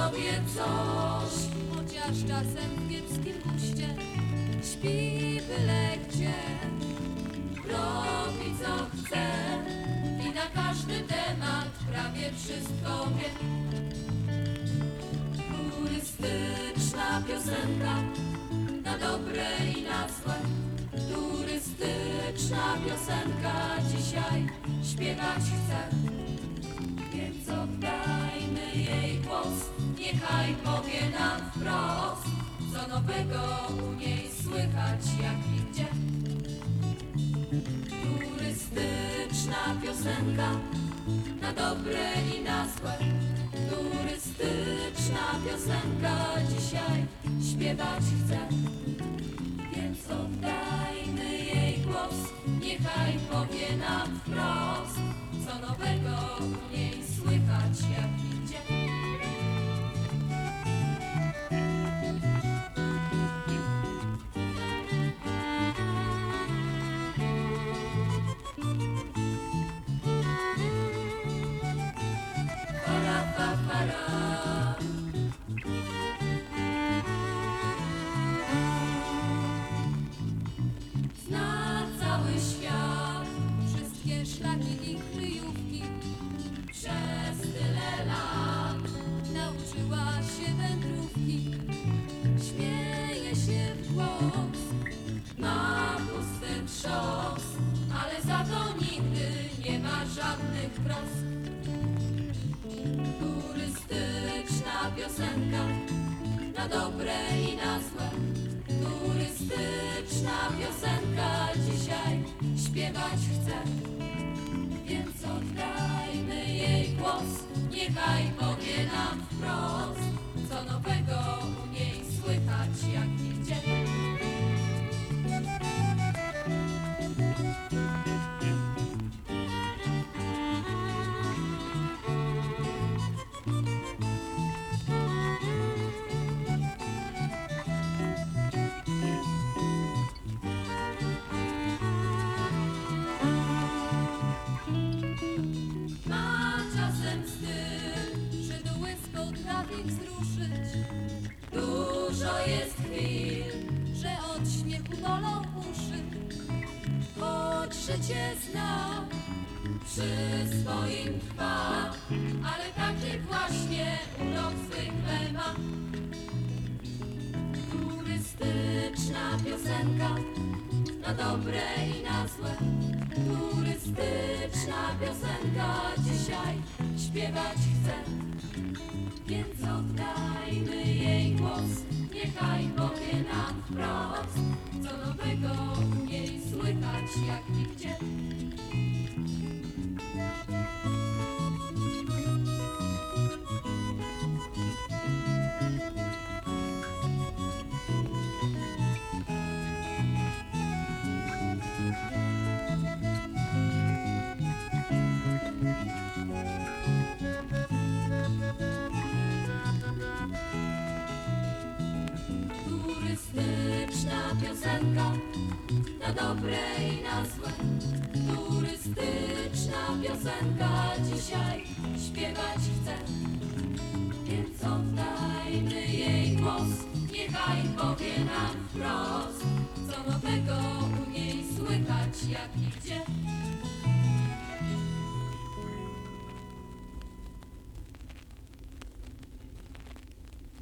sobie coś, chociaż czasem w kiepskim guście śpi byle gdzie. Robi co chce i na każdy temat prawie wszystko wie. Turystyczna piosenka na dobre i na złe. Turystyczna piosenka dzisiaj śpiewać chce. Niechaj powie nam wprost, co nowego u niej słychać jak i gdzie. Turystyczna piosenka na dobre i na złe. Turystyczna piosenka dzisiaj śpiewać chce. Więc oddajmy jej głos, niechaj powie nam wprost, co nowego żadnych trosk. Turystyczna piosenka na dobre i na złe. Turystyczna piosenka dzisiaj śpiewać chce. Więc oddajmy jej głos, niechaj Dużo jest chwil, że od śmiechu bolą uszy. Choć życie zna, przy swoim trwa, ale taki właśnie urok zwykle ma. Turystyczna piosenka na dobre i na złe. Turystyczna piosenka dzisiaj śpiewać chce. Co nowego u niej słychać jak i gdzie. Piosenka na dobre i na złe. Turystyczna piosenka dzisiaj śpiewać chce. Więc oddajmy jej głos, niechaj powie nam wprost, co nowego u niej słychać jak i gdzie.